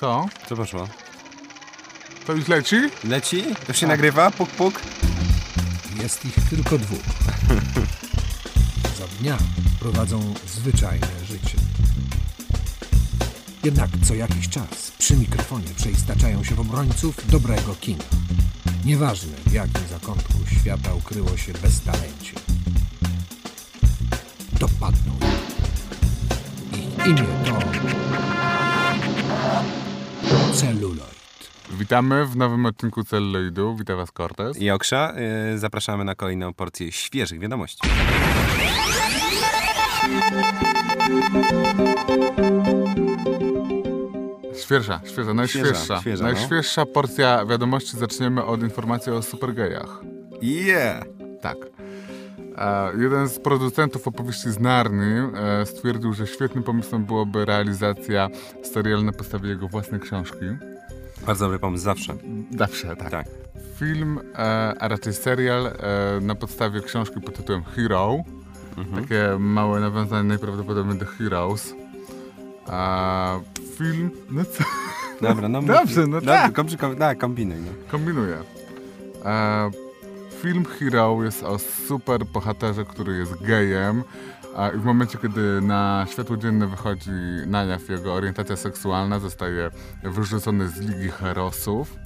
Co? Co poszło? To już leci? Leci? To się nagrywa? Puk, puk? Jest ich tylko dwóch. Za dnia prowadzą zwyczajne życie. Jednak co jakiś czas przy mikrofonie przeistaczają się w obrońców dobrego kina. Nieważne w jakim zakątku świata ukryło się beztalencie. Dopadną ich. Ich imię to... Celuloid. Witamy w nowym odcinku Celluloidu. Witam was Cortez. I Oksza, y, zapraszamy na kolejną porcję świeżych wiadomości. Świeża, świeża, najświeższa. świeża, no. najświeższa porcja wiadomości. Zaczniemy od informacji o supergejach. Yeah! Tak. Jeden z producentów opowieści z Narni e, stwierdził, że świetnym pomysłem byłoby realizacja serialu na podstawie jego własnej książki. Bardzo dobry pomysł, zawsze. Zawsze, tak. Tak. Film, e, a raczej serial e, na podstawie książki pod tytułem Hero. Mhm. Takie małe nawiązanie najprawdopodobniej do Heroes. A film, no co, Dobra, no Dobrze, no tak. Dobrze, tak, kombinuj. No. kombinuję. E, film Hero jest o super bohaterze, który jest gejem. I w momencie, kiedy na światło dzienne wychodzi na jaw jego orientacja seksualna, zostaje wyrzucony z Ligi Herosów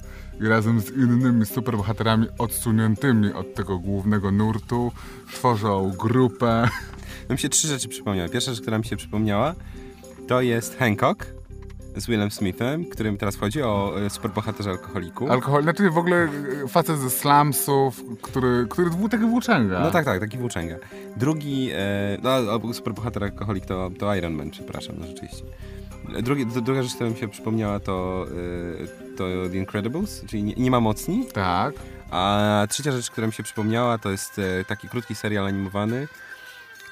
i razem z innymi superbohaterami odsuniętymi od tego głównego nurtu tworzą grupę. Mi się trzy rzeczy przypomniały. Pierwsza rzecz, która mi się przypomniała, to jest Hancock z Willem Smithem, którym teraz chodzi o e, superbohaterze alkoholiku. Alkohol, znaczy w ogóle e, facet ze slumsów, który, który był taki włóczęga. No tak, tak, taki włóczęga. Drugi, e, no superbohater alkoholik to, to Iron Man, przepraszam, no rzeczywiście. Drugi, druga rzecz, która mi się przypomniała to, e, to The Incredibles, czyli nie, nie ma mocni. Tak. A trzecia rzecz, która mi się przypomniała, to jest taki krótki serial animowany,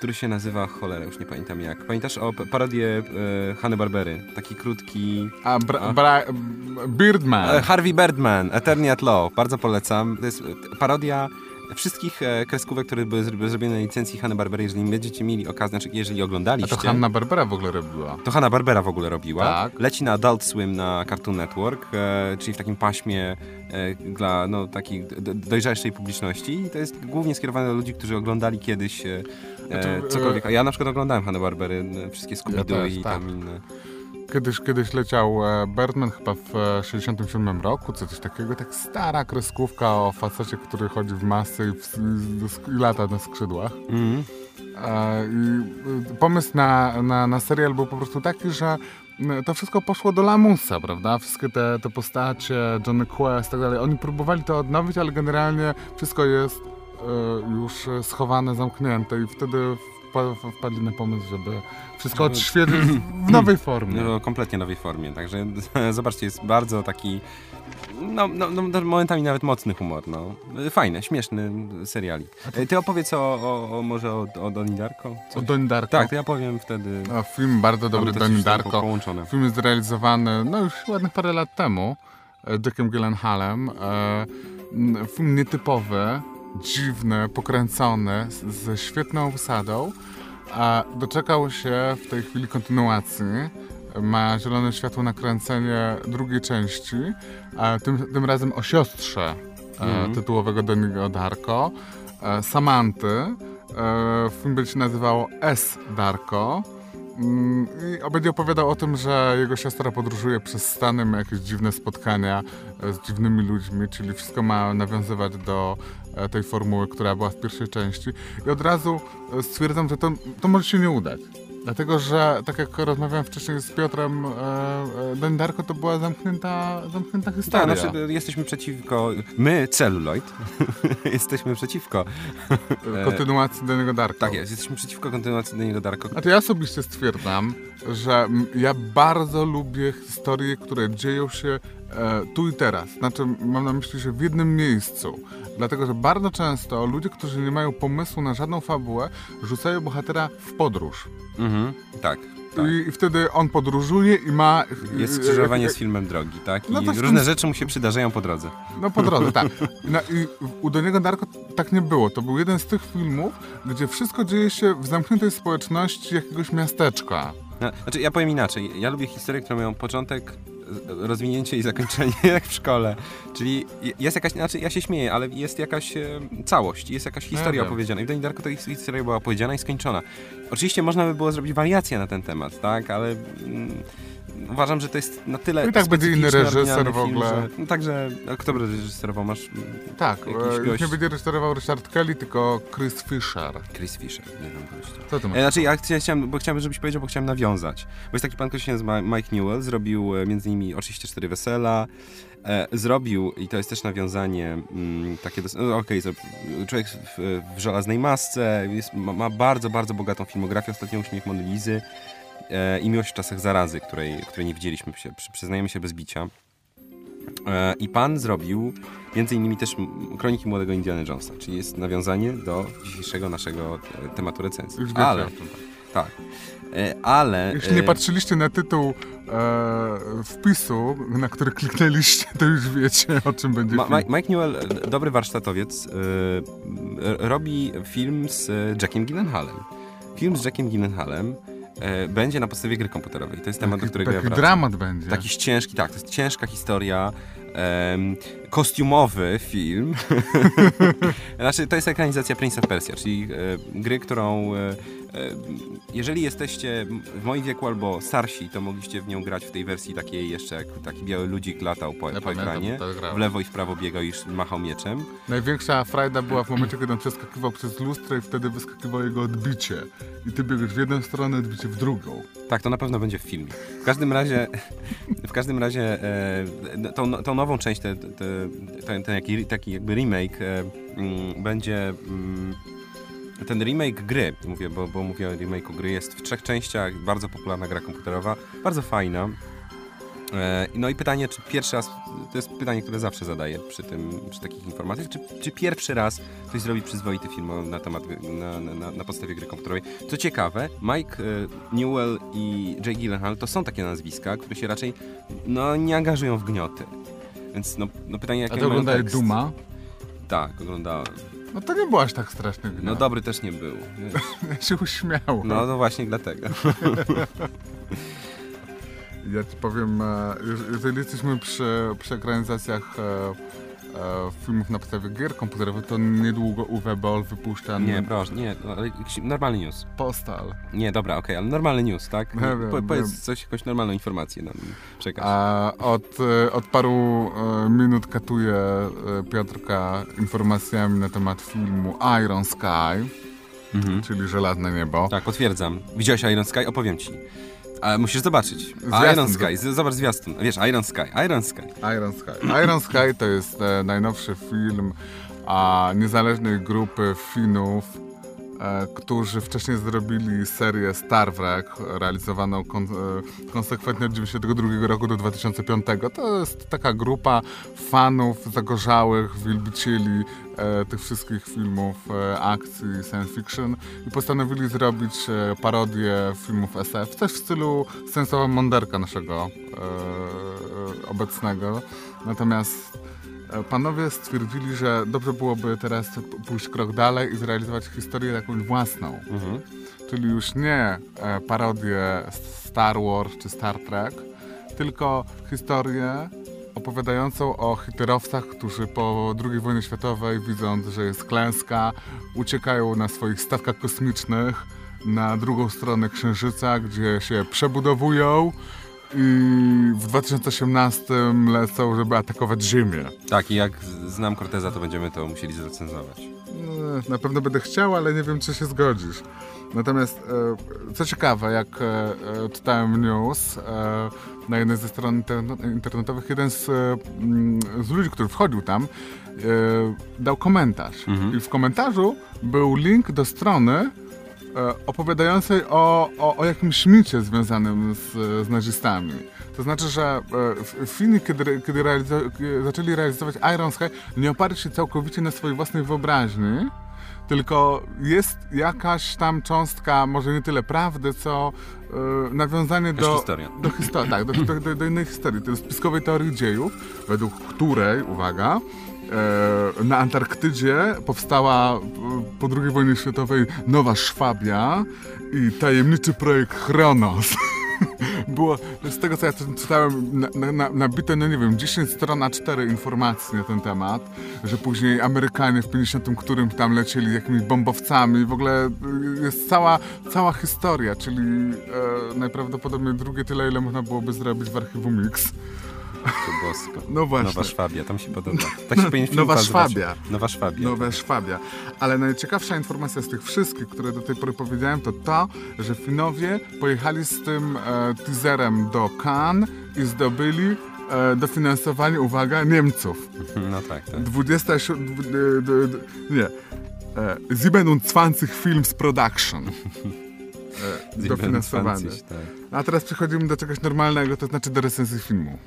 który się nazywa, cholera, już nie pamiętam jak. Pamiętasz o parodię e, Hanny Barbery? Taki krótki... A, bra, A. bra, Birdman. E, Harvey Birdman, Eternity at Law, bardzo polecam. To jest e, parodia wszystkich e, kreskówek, które były zro- zrobione na licencji Hanny Barbery. Jeżeli będziecie mieli okazję, znaczy jeżeli A oglądaliście... to Hanna Barbera w ogóle robiła. To Hanna Barbera w ogóle robiła. Tak. Leci na Adult Swim na Cartoon Network, e, czyli w takim paśmie e, dla no, takiej dojrzalszej publiczności. I to jest głównie skierowane do ludzi, którzy oglądali kiedyś e, e, to, cokolwiek. A ja na przykład oglądałem Hanna Barbery, n- wszystkie Scooby-Doo też, i tak. tam inne. Kiedyś, kiedyś leciał e, Birdman chyba w e, 67 roku, coś takiego, tak stara kreskówka o facecie, który chodzi w masy i, w, i, lata na skrzydłach. E, I pomysł na, na, na serial był po prostu taki, że to wszystko poszło do lamusa, prawda? Wszystkie te, te postacie, Johnny Quest i tak dalej. Oni próbowali to odnowić, ale generalnie wszystko jest już schowane, zamknięte i wtedy wpadli na pomysł, żeby wszystko odświeżyć w nowej formie. No, kompletnie nowej formie. Także zobaczcie, jest bardzo taki. No, no, no, momentami nawet mocny humor. No. Fajny, śmieszny serialik. E, Ty opowiedz o, o, o może o, o Donnie Darko? O Coś? Donnie Darko. Tak, to ja powiem wtedy. A film bardzo dobry, tam Darko. Połączone. Film jest zrealizowany no już ładnych parę lat temu e, Jackiem Gyllenhaalem. E, film nietypowy, dziwny, pokręcony, ze świetną obsadą. A doczekał się w tej chwili kontynuacji. Ma zielone światło na kręcenie drugiej części, a tym, tym razem o siostrze Mhm. tytułowego Doniego Darko, e, Samanty. E, film będzie się nazywał S. Darko. Mm, I będzie opowiadał o tym, że jego siostra podróżuje przez Stany, ma jakieś dziwne spotkania z dziwnymi ludźmi, czyli wszystko ma nawiązywać do tej formuły, która była w pierwszej części. I od razu e, stwierdzam, że to, to może się nie udać. Dlatego, że tak jak rozmawiałem wcześniej z Piotrem, e, e, Darko to była zamknięta, zamknięta Tak, historia. znaczy, jesteśmy przeciwko. My, Celluloid, jesteśmy przeciwko. E, Kontynuacji Donniego Darko. Tak jest, jesteśmy przeciwko kontynuacji Donniego Darko. Znaczy ja osobiście stwierdzam, że ja bardzo lubię historie, które dzieją się e, tu i teraz. Znaczy mam na myśli, że w jednym miejscu. Dlatego, że bardzo często ludzie, którzy nie mają pomysłu na żadną fabułę, rzucają bohatera w podróż. Mhm, tak. tak. I, I wtedy on podróżuje i ma... Jest e, skrzyżowanie e, z filmem drogi, tak? I No to w różne rzeczy mu się przydarzają po drodze. No po drodze, tak. No, I u Doniego Darko tak nie było. To był jeden z tych filmów, gdzie wszystko dzieje się w zamkniętej społeczności jakiegoś miasteczka. No, Znaczy, ja powiem inaczej. Ja lubię historie, które mają początek, rozwinięcie i zakończenie jak w szkole. Czyli jest jakaś, znaczy ja się śmieję, ale jest jakaś całość, jest jakaś historia wiem. opowiedziana. I w Donnie Darko ta his- historia była opowiedziana i skończona. Oczywiście można by było zrobić wariację na ten temat, tak, ale mm, uważam, że to jest na tyle I tak będzie inny reżyser w ogóle. Film, że, no, także, a kto by reżyserował? Masz mm, Tak, Jakiś e, gość- nie będzie reżyserował Richard Kelly, tylko Chris Fisher. Chris Fisher, nie wiem gościa. Co ty E? Znaczy, ja chcia- chciałem, bo chciałem, żebyś powiedział, bo chciałem nawiązać. Bo jest taki pan, który się nazywa Mike Newell, zrobił e, między innymi oczywiście Cztery Wesela, e, zrobił, i to jest też nawiązanie mm, takie, no, okej, zro- człowiek w, w żelaznej masce, jest, ma, ma bardzo, bardzo bogatą filmografię, ostatnio Uśmiech Mony Lizy e, i Miłość w czasach zarazy, której, której nie widzieliśmy, się, przy, przyznajemy się bez bicia. E, I pan zrobił między innymi też Kroniki Młodego Indiana Jonesa, czyli jest nawiązanie do dzisiejszego naszego e, tematu recenzji. Ale, tak. E, ale... Jeśli nie e, patrzyliście na tytuł e, wpisu, na który kliknęliście, to już wiecie, o czym będzie Ma, film. Mike Newell, dobry warsztatowiec, e, robi film z Jackiem Gyllenhaalem. Film z Jackiem Gyllenhaalem e, będzie na podstawie gry komputerowej. To jest temat, do taki, którego ja taki dramat będzie. Taki ciężki, tak, to jest ciężka historia. Kostiumowy film. znaczy, to jest ekranizacja Prince of Persia, czyli e, gry, którą. E, e, jeżeli jesteście w moim wieku albo starsi, to mogliście w nią grać w tej wersji takiej jeszcze, jak taki biały ludzik latał po, Ja po ekranie. W lewo i w prawo biegał i machał mieczem. Największa frajda była w momencie, kiedy on przeskakiwał przez lustro i wtedy wyskakiwało jego odbicie. I ty biegłeś w jedną stronę, odbicie w drugą. Tak, to na pewno będzie w filmie. W każdym razie, w każdym razie e, tą, tą nową część, te, te, ten, ten jaki, taki jakby remake e, mm, będzie... Mm, ten remake gry, mówię, bo, bo mówię o remake'u gry, jest w trzech częściach, bardzo popularna gra komputerowa, bardzo fajna. E, No i pytanie, czy pierwszy raz, to jest pytanie, które zawsze zadaję przy, tym, przy takich informacjach, czy, czy pierwszy raz ktoś zrobi przyzwoity film na temat, na, na, na, podstawie gry komputerowej. Co ciekawe, Mike e, Newell i Jay Gyllenhaal to są takie nazwiska, które się raczej no, nie angażują w gnioty. Więc no, no pytanie, jakie A to tekst. Duma. Tak, oglądałem. No to nie było aż tak strasznie. No dobry też nie był. Ja się. No, no właśnie dlatego. Ja ci powiem, e, jeż- jeżeli jesteśmy przy, przy ekranizacjach e, filmów na podstawie gier komputerowych, to niedługo Uwe Boll wypuszcza Nie, proszę, nie, no, normalny news. Postal. Nie, dobra, okej, ale normalny news, tak? Nie wiem, po, powiedz wiem. coś, jakąś normalną informację nam przekaż. A od, e, od paru e, minut katuje e, Piotrka informacjami na temat filmu Iron Sky, Mhm. czyli Żelazne Niebo. Tak, potwierdzam. Widziałeś Iron Sky? Opowiem ci. Ale musisz zobaczyć. Zwiastun Iron Sky, z- zobacz zwiastun. Wiesz, Iron Sky, Iron Sky. Iron Sky. Iron Sky to jest e, najnowszy film a, niezależnej grupy Finów, którzy wcześniej zrobili serię Star Trek, realizowaną kon, e, konsekwentnie od 1992 roku do 2005. To jest taka grupa fanów zagorzałych, wielbicieli e, tych wszystkich filmów e, akcji science fiction i postanowili zrobić e, parodię filmów SF, coś w stylu Sensowego Monderka naszego e, obecnego. Natomiast e, panowie stwierdzili, że dobrze byłoby teraz pójść krok dalej i zrealizować historię jakąś własną. Mhm. Czyli już nie e, parodię Star Wars czy Star Trek, tylko historię opowiadającą o hitlerowcach, którzy po II wojnie światowej, widząc, że jest klęska, uciekają na swoich statkach kosmicznych na drugą stronę Księżyca, gdzie się przebudowują i w 2018 lecą, żeby atakować Ziemię. Tak, i jak znam Corteza, to będziemy to musieli zrecenzować. No, na pewno będę chciał, ale nie wiem, czy się zgodzisz. Natomiast, e, co ciekawe, jak e, e, czytałem news na jednej ze stron internet- internetowych, jeden z, mm, z ludzi, który wchodził tam, dał komentarz. Mhm. I w komentarzu był link do strony opowiadającej o, o, o jakimś micie związanym z, z nazistami. To znaczy, że e, Fini, kiedy, kiedy realizo- zaczęli realizować Iron Sky, nie oparli się całkowicie na swojej własnej wyobraźni, tylko jest jakaś tam cząstka, może nie tyle prawdy, co e, nawiązanie do, do historii, tak, do, do, do, do innej historii, to jest spiskowej teorii dziejów, według której, uwaga, e, na Antarktydzie powstała e, po II wojnie światowej Nowa Szwabia i tajemniczy projekt Chronos. było, z tego co ja czytałem, na- na- na- nabite, no nie wiem, 10 stron a 4 informacji na ten temat, że później Amerykanie w 50 którym tam lecieli jakimiś bombowcami, w ogóle y, jest cała, cała historia, czyli e, najprawdopodobniej drugie tyle, ile można byłoby zrobić w archiwum Mix. To bosko. No właśnie. Nowa Szwabia, tam się podoba. Tak się powinien film Nowa nazywać. Szwabia. Nowa Szwabia. Nowa Szwabia. Ale najciekawsza informacja z tych wszystkich, które do tej pory powiedziałem, to to, że Finowie pojechali z tym e, teaserem do Cannes i zdobyli e, dofinansowanie, uwaga, Niemców. No tak, tak. 27... dw- d- d- d- Nie. E, 27 Films Production. E, dofinansowanie. 27, tak. A teraz przechodzimy do czegoś normalnego, to znaczy do recenzji filmu.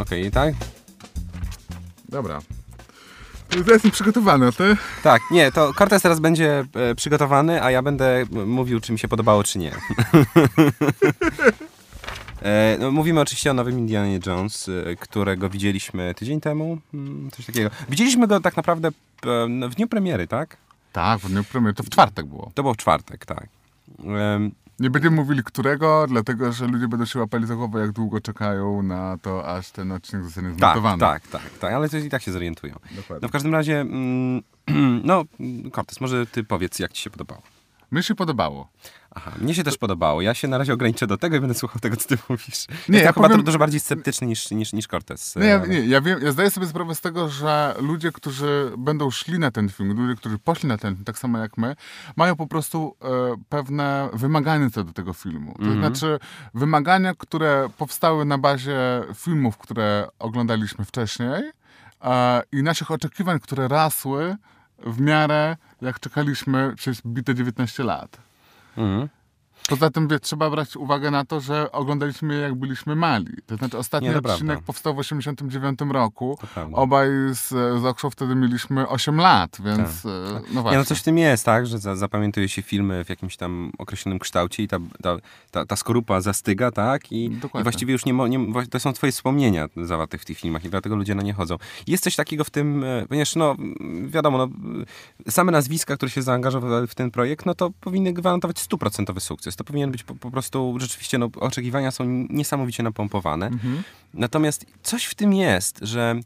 Okej, tak? Dobra. Ja jestem przygotowany, a ty? Tak, nie, to Cortez teraz będzie e, przygotowany, a ja będę m- mówił, czy mi się podobało, czy nie. e, no, mówimy oczywiście o nowym Indianie Jones, e, którego widzieliśmy tydzień temu, mm, coś takiego. Widzieliśmy go tak naprawdę e, no, w dniu premiery, tak? Tak, w dniu premiery, to w czwartek było. To był czwartek, tak. Em, Nie będziemy mówili którego, dlatego że ludzie będą się łapali za głowę, jak długo czekają na to, aż ten odcinek zostanie tak, zmontowany. tak, tak, tak, ale to i tak się zorientują. Dokładnie. No w każdym razie, mm, no Cortez, może ty powiedz, jak ci się podobało. Mi się podobało. Aha, mnie się też podobało. Ja się na razie ograniczę do tego i będę słuchał tego, co ty mówisz. Nie, Jestem ja chyba powiem- dużo bardziej sceptyczny niż, niż, niż Cortez. Nie, ja, nie ja, wiem, ja zdaję sobie sprawę z tego, że ludzie, którzy będą szli na ten film, ludzie, którzy poszli na ten film, tak samo jak my, mają po prostu e, pewne wymagania co do tego filmu. To znaczy wymagania, które powstały na bazie filmów, które oglądaliśmy wcześniej e, i naszych oczekiwań, które rasły w miarę jak czekaliśmy przez bite 19 lat. Mhm. Poza tym wie, trzeba brać uwagę na to, że oglądaliśmy je jak byliśmy mali. To znaczy ostatni Nie, to odcinek prawda. powstał w 89 roku. Obaj z, z Okshow wtedy mieliśmy 8 lat, więc e, no właśnie. Nie, no coś w tym jest, tak, że za, zapamiętuje się filmy w jakimś tam określonym kształcie i ta, ta, ta, ta skorupa zastyga, tak, i, i właściwie już nie, mo, nie to są twoje wspomnienia zawarte w tych filmach i dlatego ludzie na nie chodzą. Jest coś takiego w tym, e, ponieważ no wiadomo, no, same nazwiska, które się zaangażowały w ten projekt, no to powinny gwarantować stuprocentowy sukces. To powinien być po, po prostu rzeczywiście, no oczekiwania są niesamowicie napompowane. Mhm. Natomiast coś w tym jest, że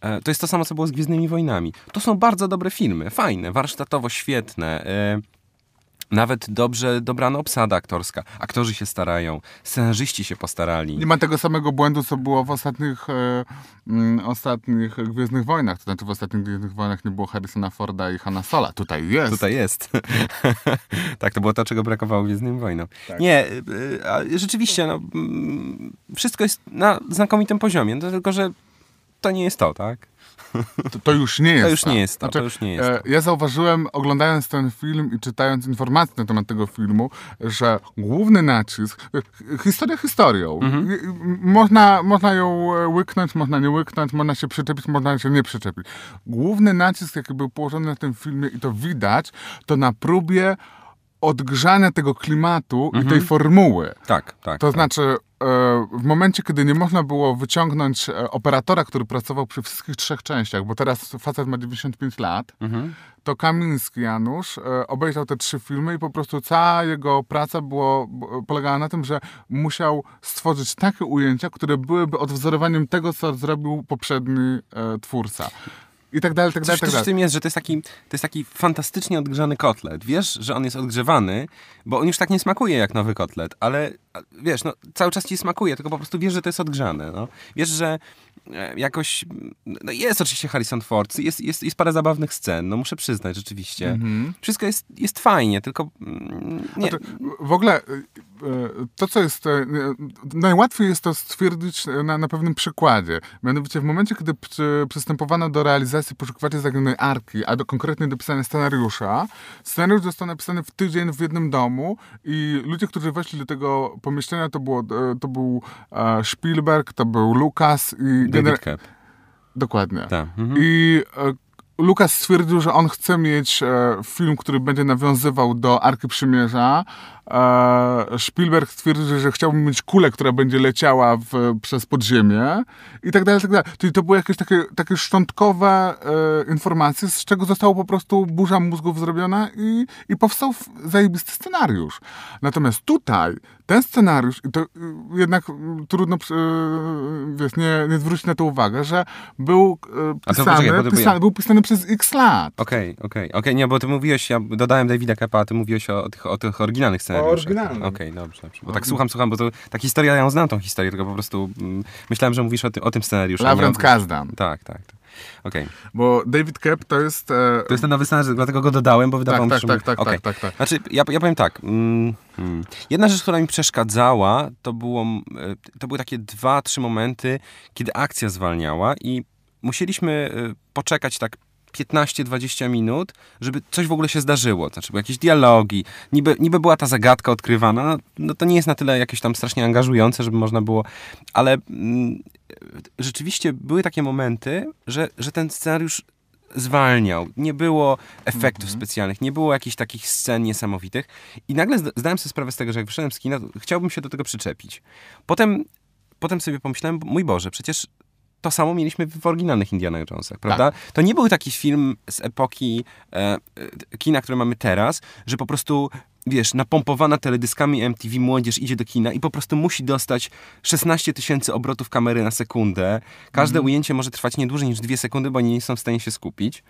e, to jest to samo, co było z Gwiezdnymi Wojnami. To są bardzo dobre filmy, fajne, warsztatowo świetne. E, nawet dobrze dobrana obsada aktorska. Aktorzy się starają, scenarzyści się postarali. Nie ma tego samego błędu, co było w ostatnich, e, mm, ostatnich Gwiezdnych Wojnach. To znaczy w ostatnich Gwiezdnych Wojnach nie było Harrisona Forda i Hanna Sola. Tutaj jest. Tutaj jest. tak, to było to, czego brakowało Gwiezdnym Wojnom. Nie, y, y, a rzeczywiście, no, mm, wszystko jest na znakomitym poziomie, no, tylko że to nie jest to, tak? To, to już nie jest już nie jest to, to już nie jest e, Ja zauważyłem, oglądając ten film i czytając informacje na temat tego filmu, że główny nacisk, e, historia historią. Mhm. Można, można ją e, łyknąć, można nie łyknąć, można się przyczepić, można się nie przyczepić. Główny nacisk, jaki był położony na tym filmie i to widać, to na próbie odgrzania tego klimatu i tej formuły. Tak, tak. To tak. znaczy, w momencie, kiedy nie można było wyciągnąć e, operatora, który pracował przy wszystkich trzech częściach, bo teraz facet ma 95 lat, Mhm. to Kamiński Janusz e, obejrzał te trzy filmy i po prostu cała jego praca było, polegała na tym, że musiał stworzyć takie ujęcia, które byłyby odwzorowaniem tego, co zrobił poprzedni e, twórca. I tak dalej, tak dalej, tak też w dalej. tym jest, że to jest, taki, to jest taki fantastycznie odgrzany kotlet. Wiesz, że on jest odgrzewany, bo on już tak nie smakuje jak nowy kotlet, ale wiesz, no, cały czas ci smakuje, tylko po prostu wiesz, że to jest odgrzane. No. Wiesz, że e, jakoś... No jest oczywiście Harrison Ford, jest, jest, jest parę zabawnych scen, no muszę przyznać, rzeczywiście. Mhm. Wszystko jest, jest fajnie, tylko... mm, Nie, Znaczy, w ogóle y, y, to, co jest. Najłatwiej jest to stwierdzić na, na pewnym przykładzie. Mianowicie w momencie, kiedy przy, przystępowano do realizacji poszukiwaczy zaginionej arki, a do konkretnie do pisania scenariusza, scenariusz został napisany w tydzień w jednym domu i ludzie, którzy weszli do tego pomieszczenia, to, było, e, to był e, Spielberg, to był Lucas i David Koepp. Dokładnie. Tak. Mhm. I e, Lukas stwierdził, że on chce mieć film, który będzie nawiązywał do Arki Przymierza, Spielberg stwierdził, że chciałby mieć kulę, która będzie leciała w, przez podziemie i tak dalej, i tak dalej. Czyli to były jakieś takie, takie szczątkowe e, informacje, z czego zostało po prostu burza mózgów zrobiona i, i powstał zajebisty scenariusz. Natomiast tutaj ten scenariusz, i to y, jednak y, trudno y, wiesz, nie, nie zwrócić na to uwagę, że był y, A to pisany, poczekaj, bo pisany, ja- był pisany przez x lat. Okej, okej, okej, nie, bo ty mówiłeś, ja dodałem Davida Kepa, a ty mówiłeś o, o, tych, o tych oryginalnych scenariuszach. Oryginalnych. Okej, dobrze, dobrze. Bo tak słucham, słucham, bo to ta historia, ja ją znam tą historię, tylko po prostu mm, myślałem, że mówisz o, ty, o tym scenariuszu. o- Kasdan. Tak, tak. tak. Okej. Bo David Kep to jest... E, To jest ten nowy scenariusz, dlatego go dodałem, bo wydawało tak, mi tak, się, tak, tak, Okej. tak, tak, tak. Znaczy, ja, ja powiem tak. Mm, mm. Jedna rzecz, która mi przeszkadzała, to, było, e, to były takie dwa, trzy momenty, kiedy akcja zwalniała i musieliśmy e, poczekać tak 15-20 minut, żeby coś w ogóle się zdarzyło. Znaczy, jakieś dialogi, niby, niby była ta zagadka odkrywana. No, no to nie jest na tyle jakieś tam strasznie angażujące, żeby można było, ale mm, rzeczywiście były takie momenty, że, że ten scenariusz zwalniał. Nie było efektów specjalnych, nie było jakichś takich scen niesamowitych. I nagle zda- zdałem sobie sprawę z tego, że jak wyszedłem z kina, chciałbym się do tego przyczepić. Potem, potem sobie pomyślałem, mój Boże, przecież to samo mieliśmy w oryginalnych Indiana Jonesach, prawda? To nie był taki film z epoki e, e, kina, które mamy teraz, że po prostu, wiesz, napompowana teledyskami MTV młodzież idzie do kina i po prostu musi dostać 16 tysięcy obrotów kamery na sekundę. Każde ujęcie może trwać nie dłużej niż dwie sekundy, bo oni nie są w stanie się skupić.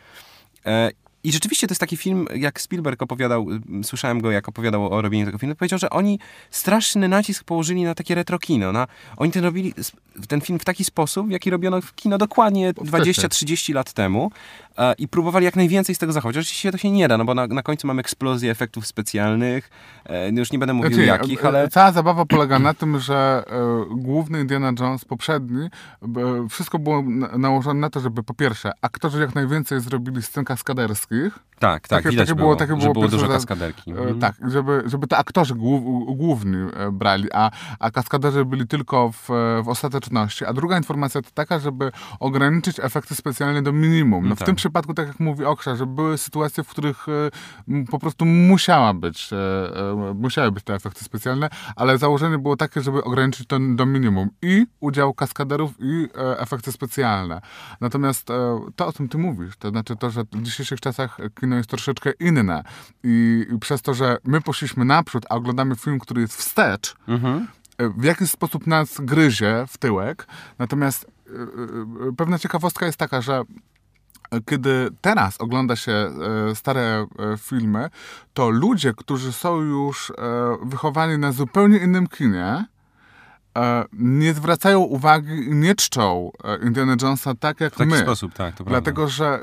E, I rzeczywiście to jest taki film, jak Spielberg opowiadał, y, słyszałem go, jak opowiadał o robieniu tego filmu, powiedział, że oni straszny nacisk położyli na takie retrokino. Na, oni ten robili ten film w taki sposób, jaki robiono w kino dokładnie Wcześniej. 20-30 lat temu e, i próbowali jak najwięcej z tego zachować. Oczywiście to się nie da, no bo na, na końcu mamy eksplozję efektów specjalnych, e, no już nie będę mówił Znaczy, jakich, e, ale... Cała zabawa polega na tym, że e, główny Indiana Jones, poprzedni, wszystko było na, nałożone na to, żeby po pierwsze, aktorzy jak najwięcej zrobili scen kaskaderskich. Tak, tak, takie- widać takie było, takie że było było dużo kaskaderki. E, Mhm. Tak, żeby, żeby te aktorzy głów, główni e, brali, a, a kaskaderzy byli tylko w, e, w ostateczności. A druga informacja to taka, żeby ograniczyć efekty specjalne do minimum. No, No w tak. tym przypadku, tak jak mówi Oksza, że były sytuacje, w których po prostu musiała być, musiały być te efekty specjalne, ale założenie było takie, żeby ograniczyć to do minimum. I udział kaskaderów, i efekty specjalne. Natomiast to, o czym ty mówisz, to znaczy to, że w dzisiejszych czasach kino jest troszeczkę inne i, przez to, że my poszliśmy naprzód, a oglądamy film, który jest wstecz, Mhm. w jakiś sposób nas gryzie w tyłek. Natomiast e, e, pewna ciekawostka jest taka, że kiedy teraz ogląda się e, stare filmy, to ludzie, którzy są już wychowani na zupełnie innym kinie, nie zwracają uwagi i nie czczą e, Indiana Jonesa tak jak W taki my. sposób, tak, to prawda. Dlatego, że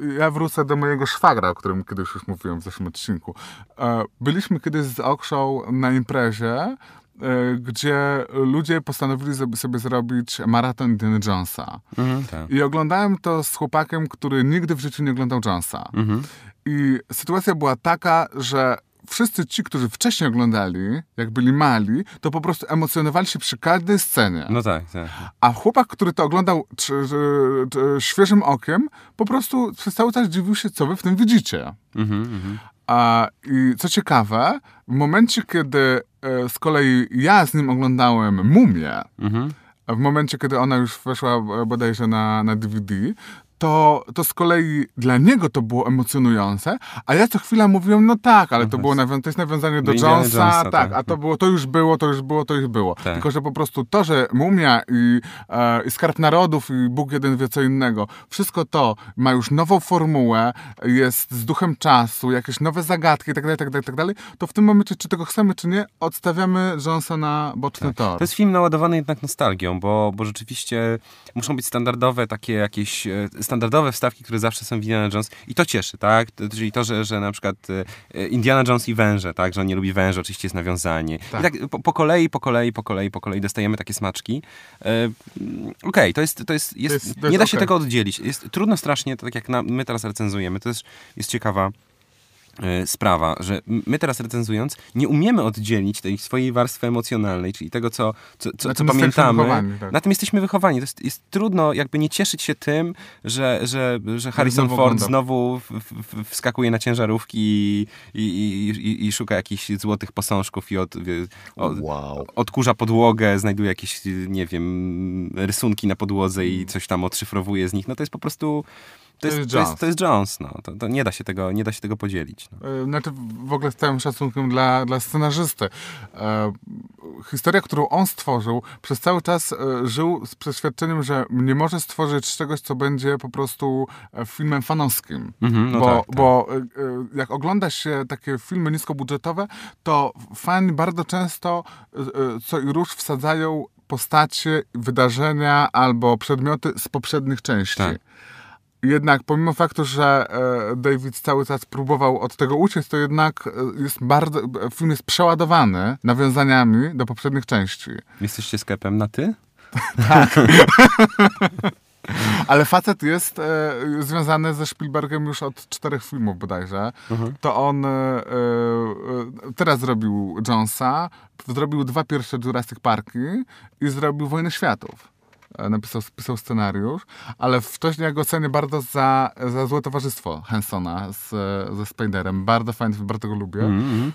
y, ja wrócę do mojego szwagra, o którym kiedyś już mówiłem w zeszłym odcinku. E, Byliśmy kiedyś z Okrzą na imprezie, e, gdzie ludzie postanowili sobie, sobie zrobić maraton Indiana Jonesa. Mhm, tak. I oglądałem to z chłopakiem, który nigdy w życiu nie oglądał Jonesa. Mhm. I sytuacja była taka, że wszyscy ci, którzy wcześniej oglądali, jak byli mali, to po prostu emocjonowali się przy każdej scenie. No tak, tak. A chłopak, który to oglądał czy, czy, czy, świeżym okiem, po prostu przez cały czas dziwił się, co wy w tym widzicie. Mhm, mhm. A, I co ciekawe, w momencie, kiedy e, z kolei ja z nim oglądałem Mumię, Mhm. w momencie, kiedy ona już weszła e, bodajże na, na DVD, to, to z kolei dla niego to było emocjonujące, a ja co chwila mówiłem, no tak, ale to, było nawią- to jest nawiązanie do Jonesa, Jonesa, tak, tak. a to było, to już było, to już było, to już było. Tak. Tylko, że po prostu to, że Mumia i, e, i Skarb Narodów i Bóg jeden wie co innego, wszystko to ma już nową formułę, jest z duchem czasu, jakieś nowe zagadki itd., itd., itd., to w tym momencie, czy tego chcemy, czy nie, odstawiamy Jonesa na boczny tor. To jest film naładowany jednak nostalgią, bo, bo rzeczywiście muszą być standardowe takie jakieś, e, standardowe wstawki, które zawsze są w Indiana Jones i to cieszy, tak? Czyli to, że, że na przykład e, Indiana Jones i węże, tak? Że on nie lubi węży, oczywiście jest nawiązanie. Tak. I tak po, po kolei, po kolei, po kolei, po kolei dostajemy takie smaczki. E, mm, Okej, to, jest, to, jest, jest, to jest nie da się okej. tego oddzielić. Jest trudno strasznie, tak jak na, my teraz recenzujemy, to jest, jest ciekawa e, sprawa, że my teraz recenzując nie umiemy oddzielić tej swojej warstwy emocjonalnej, czyli tego, co, co, co, Na co pamiętamy. tak. Na tym jesteśmy wychowani. To jest, jest trudno jakby nie cieszyć się tym, że, że, że Harrison znowu Ford oglądam. znowu w, w, wskakuje na ciężarówki i, i, i, i, i szuka jakichś złotych posążków i od, od, Wow. odkurza podłogę, znajduje jakieś, nie wiem, rysunki na podłodze i coś tam odszyfrowuje z nich. No to jest po prostu... To jest, jest to jest, Jones. to jest Jones, no. To, to nie, da się tego, nie da się tego podzielić. No. E, Znaczy w ogóle z całym szacunkiem dla, dla scenarzysty. E, historia, którą on stworzył, przez cały czas e, żył z przeświadczeniem, że nie może stworzyć czegoś, co będzie po prostu e, filmem fanowskim. Mhm, no bo tak, tak. bo jak ogląda się takie filmy niskobudżetowe, to fani bardzo często co i róż wsadzają postacie, wydarzenia albo przedmioty z poprzednich części. Tak. Jednak pomimo faktu, że e, David cały czas próbował od tego uciec, to jednak e, jest bardzo, film jest przeładowany nawiązaniami do poprzednich części. Jesteście sklepem na ty? Ale facet jest e, związany ze Spielbergem już od czterech filmów bodajże. To on e, e, teraz zrobił Jonesa, zrobił dwa pierwsze Jurassic Parki i zrobił Wojnę Światów. E, Napisał, pisał scenariusz, ale wcześniej ja go cenię bardzo za, za Złe Towarzystwo Hansona z, ze Spiderem. Bardzo fajny film, bardzo go lubię. Mm,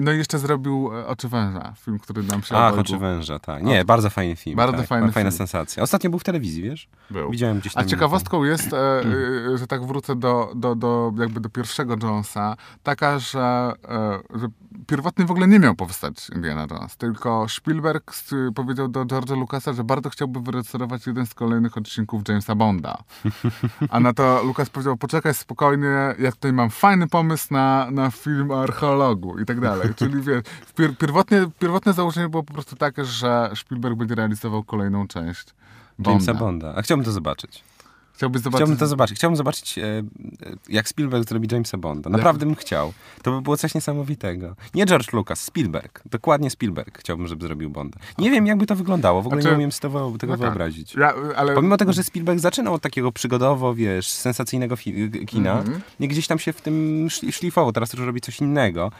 No i jeszcze zrobił e, Oczy Węża, film, który nam się A, obojgu Oczy Węża, tak. Nie, bardzo fajny film. Bardzo tak. fajny Fajna film. sensacja. Ostatnio był w telewizji, wiesz? był. Widziałem gdzieś tam. A ciekawostką jest, e, e, że tak wrócę do, do, do, jakby do pierwszego Jonesa, taka, że, że pierwotnie w ogóle nie miał powstać Indiana Jones, tylko Spielberg powiedział do George'a Lucasa, że bardzo chciałby wyreżyserować jeden z kolejnych odcinków Jamesa Bonda. A na to Lucas powiedział, poczekaj spokojnie, ja tutaj mam fajny pomysł na, na film o archeologu i tak dalej. Czyli wiesz, pier, pierwotnie, pierwotne założenie było po prostu takie, że Spielberg będzie realizował kolejną część Jamesa Bonda. Bonda. A chciałbym to zobaczyć. Chciałbyś zobaczyć... Chciałbym to zobaczyć. Chciałbym zobaczyć, e, e, jak Spielberg zrobi Jamesa Bonda. Naprawdę bym chciał. To by było coś niesamowitego. Nie George Lucas, Spielberg. Dokładnie Spielberg chciałbym, żeby zrobił Bonda. Nie wiem, jakby to wyglądało. W ogóle Znaczy- nie umiem sobie tego, tego No tak. wyobrazić. Ja, ale... Pomimo tego, że Spielberg zaczynał od takiego przygodowo, wiesz, sensacyjnego kina, Mhm. nie gdzieś tam się w tym szli- szlifował. Teraz już robi coś innego,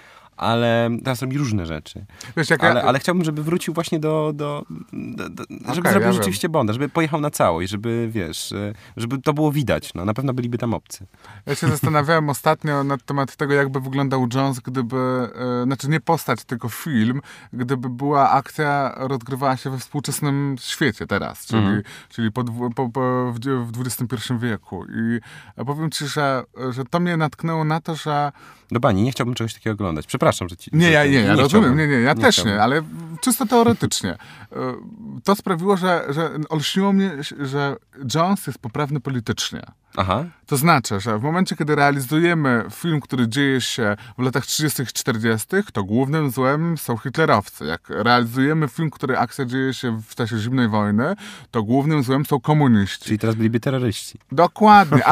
ale teraz robi różne rzeczy. Wiesz, Ale, ja, ale chciałbym, żeby wrócił właśnie do... do, do, do żeby Okej, zrobił ja wiem. rzeczywiście Bonda, żeby pojechał na całość, żeby, wiesz, e, żeby to było widać. No, na pewno byliby tam obcy. ja się zastanawiałem ostatnio na temat tego, jakby wyglądał Jones, gdyby, e, znaczy nie postać, tylko film, gdyby była akcja, rozgrywała się we współczesnym świecie teraz, czyli, Mhm. czyli po, po, po, w, w XXI wieku. I powiem ci, że, że to mnie natknęło na to, że Do bani, nie chciałbym czegoś takiego oglądać. Przepraszam, że ci... Nie, że ja, nie, ja rozumiem, nie, nie, ja też chciałbym. nie, ale czysto teoretycznie. E, To sprawiło, że, że olśniło mnie, że Jones jest poprawny politycznie. Aha. To znaczy, że w momencie, kiedy realizujemy film, który dzieje się w latach 30. i 40., to głównym złem są hitlerowcy. Jak realizujemy film, który akcja dzieje się w czasie zimnej wojny, to głównym złem są komuniści. Czyli teraz byliby terroryści. Dokładnie,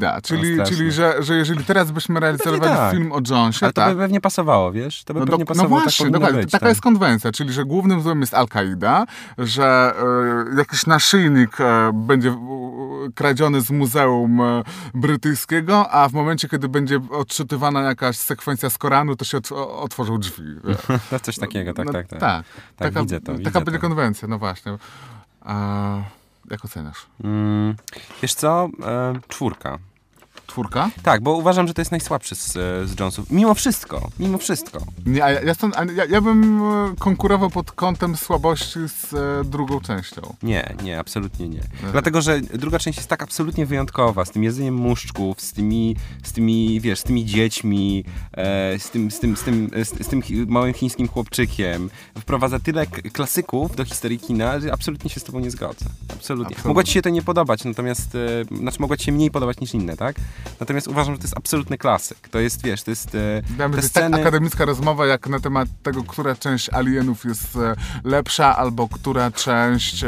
matko. Czyli, No, czyli że, że jeżeli teraz byśmy realizowali tak. film o Jonesie, Ale to tak, by pewnie pasowało, wiesz? To by no, pewnie do, no pasowało, właśnie, tak dokładnie. być. taka tak. jest konwencja, czyli że głównym złem jest Al-Qaida, że e, jakiś naszyjnik e, będzie kradziony z muzeum e, brytyjskiego, a w momencie, kiedy będzie odczytywana jakaś sekwencja z Koranu, to się ot, o- otworzą drzwi. To coś takiego, tak, No, tak, tak. tak. Tak, taka, widzę to, widzę Taka będzie to. konwencja, no właśnie. A, jak oceniasz? Mm, wiesz co? E, czwórka. Czwórka? Tak, bo uważam, że to jest najsłabszy z, e, z Jonesów. Mimo wszystko, mimo wszystko. Nie, a ja, ja, stąd, a ja, ja bym e, konkurował pod kątem słabości z e, drugą częścią. Nie, nie, absolutnie nie. Dlatego, że druga część jest tak absolutnie wyjątkowa, z tym jedzeniem muszczków, z tymi, z tymi wiesz, z tymi dziećmi, e, z, tym, z, tym, z, tym, z, z tym chi- małym chińskim chłopczykiem. Wprowadza tyle klasyków do historii kina, że absolutnie się z tobą nie zgodzę. Absolutnie. Absolutnie. Mogło ci się to nie podobać, natomiast, e, znaczy mogło ci się mniej podobać niż inne, tak? Natomiast uważam, że to jest absolutny klasyk. To jest, wiesz, to jest e, te to jest tak sceny... akademicka rozmowa, jak na temat tego, która część Alienów jest e, lepsza, albo która część...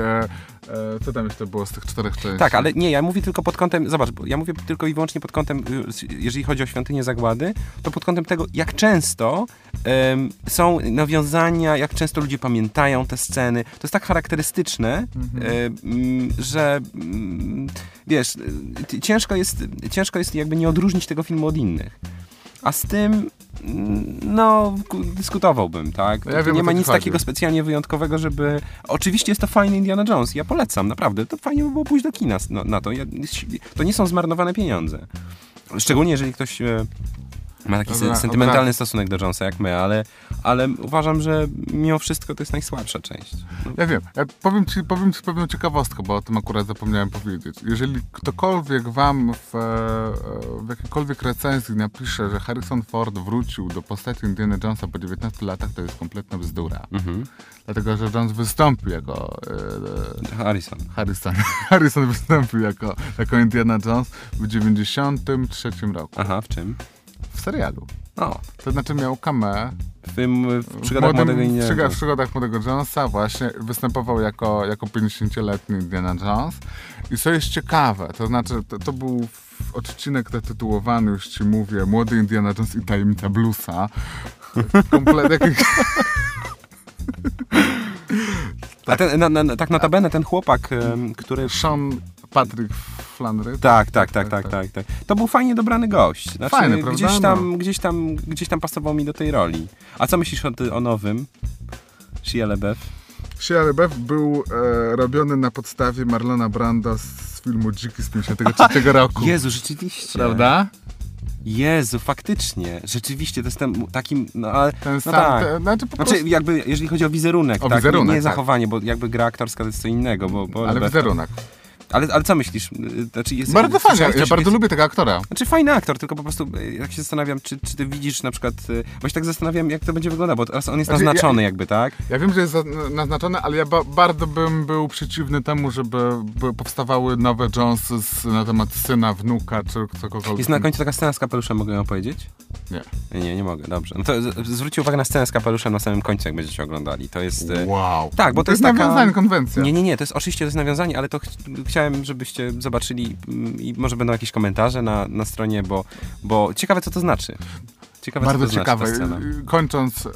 E, co tam jeszcze było z tych czterech części? Tak, ale nie, ja mówię tylko pod kątem, zobacz, bo ja mówię tylko i wyłącznie pod kątem, y, jeżeli chodzi o Świątynię Zagłady, to pod kątem tego, jak często em, są nawiązania, jak często ludzie pamiętają te sceny. To jest tak charakterystyczne, em, że mm, wiesz, y, ciężko jest, ciężko jest jakby nie odróżnić tego filmu od innych. A z tym, mm, no, ku- dyskutowałbym, tak? No ja wiem, nie ma nic chodzi. takiego specjalnie wyjątkowego, żeby... Oczywiście jest to fajny Indiana Jones, ja polecam, naprawdę. To fajnie by było pójść do kina no, na to. Ja, to nie są zmarnowane pieniądze. Szczególnie, jeżeli ktoś e, ma taki Dobra, se- sentymentalny dobra. stosunek do Jonesa jak my, ale, ale uważam, że mimo wszystko to jest najsłabsza część. No, Ja wiem. Ja powiem, ci, powiem ci pewną ciekawostkę, bo o tym akurat zapomniałem powiedzieć. Jeżeli ktokolwiek wam w, e, w jakiejkolwiek recenzji napisze, że Harrison Ford wrócił do postaci Indiana Jonesa po 19 latach, to jest kompletna bzdura. mhm. Dlatego, że Jones wystąpił jako... E, Harrison. Harrison. Harrison wystąpił jako, jako Indiana Jones w 93 roku. Aha, w czym? Serialu. O, To znaczy miał kamę w, tym, w przygodach młodym- młodego przyga- w Jonesa. przygodach młodego Jonesa właśnie występował jako, jako 50-letni Indiana Jones. I co jest ciekawe, to znaczy to, to był odcinek zatytułowany, już ci mówię, Młody Indiana Jones i tajemnica bluesa. Komplet, jakich, A ten, na, na, tak notabene ten chłopak, który... Sean Patrick Flannery. Tak, tak, tak, tak, tak, tak. To był fajnie dobrany gość. Znaczy, Fajny, prawda? gdzieś tam, No. gdzieś tam, gdzieś tam pasował mi do tej roli. A co myślisz o, o nowym? Shia LaBeouf? Shia LaBeouf był e, robiony na podstawie Marlona Brando z filmu Dziki z 53 roku. Jezu, rzeczywiście. Prawda? Jezu, faktycznie. Rzeczywiście, to jest ten takim, no ale... Ten no sam, tak. te, znaczy po Znaczy, prostu, jakby, jeżeli chodzi o wizerunek, O tak, wizerunek, nie, nie tak. zachowanie, bo jakby gra aktorska to jest co innego, bo... bo ale wizerunek. Ale, ale co myślisz? Znaczy, jest, Bardzo fajnie, ja coś bardzo lubię tego aktora. Znaczy fajny aktor, tylko po prostu y, jak się zastanawiam, czy, czy ty widzisz na przykład, y, bo się tak zastanawiam, jak to będzie wyglądać, bo teraz on jest Znaczy, ja- naznaczony jakby, tak? Ja wiem, że jest naznaczone, ale ja ba bardzo bym był przeciwny temu, żeby by powstawały nowe Jonesy na temat syna, wnuka, czy cokolwiek. Jest na końcu taka scena z kapeluszem, mogę ją powiedzieć? Nie. Nie, nie mogę, dobrze. No to zwróćcie uwagę na scenę z kapeluszem na samym końcu, jak będziecie oglądali. To jest... y, Wow. Tak, bo to jest jest taka- nawiązanie, konwencja. Nie, nie, nie, to jest oczywiście to jest nawiązanie, ale to ch chciałem, żebyście zobaczyli mm, i może będą jakieś komentarze na, na stronie, bo, bo ciekawe co to znaczy. Ciekawe, Bardzo ciekawe. Znaczy, scena. Y, Kończąc, e,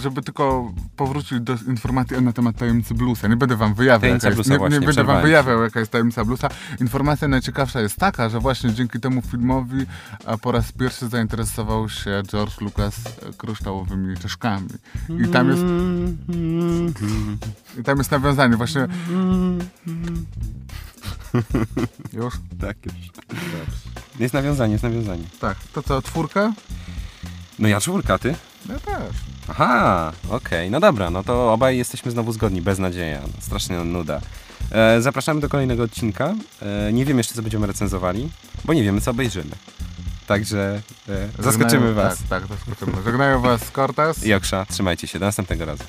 żeby tylko powrócić do informacji na temat tajemnicy bluesa. Nie będę wam wyjawiał, Tajemnica jaka jest, nie, nie będę wam wyjawiał, jaka jest tajemnica bluesa. Informacja najciekawsza jest taka, że właśnie dzięki temu filmowi po raz pierwszy zainteresował się George Lucas e, kryształowymi czaszkami. I tam jest, i tam jest nawiązanie właśnie... Już? Tak, już. Jest nawiązanie, jest nawiązanie. Tak. To co, czwórkę? No ja czwórka, ty? Ja też. Aha, okej, no dobra, no to obaj jesteśmy znowu zgodni, bez nadzieja, no, strasznie nuda. E, zapraszamy do kolejnego odcinka. E, nie wiem jeszcze, co będziemy recenzowali, bo nie wiemy, co obejrzymy. Także e, zaskoczymy Żegnają- was. Tak, tak, zaskoczymy. Żegnają was Cortez. I Oksza, trzymajcie się, do następnego razu.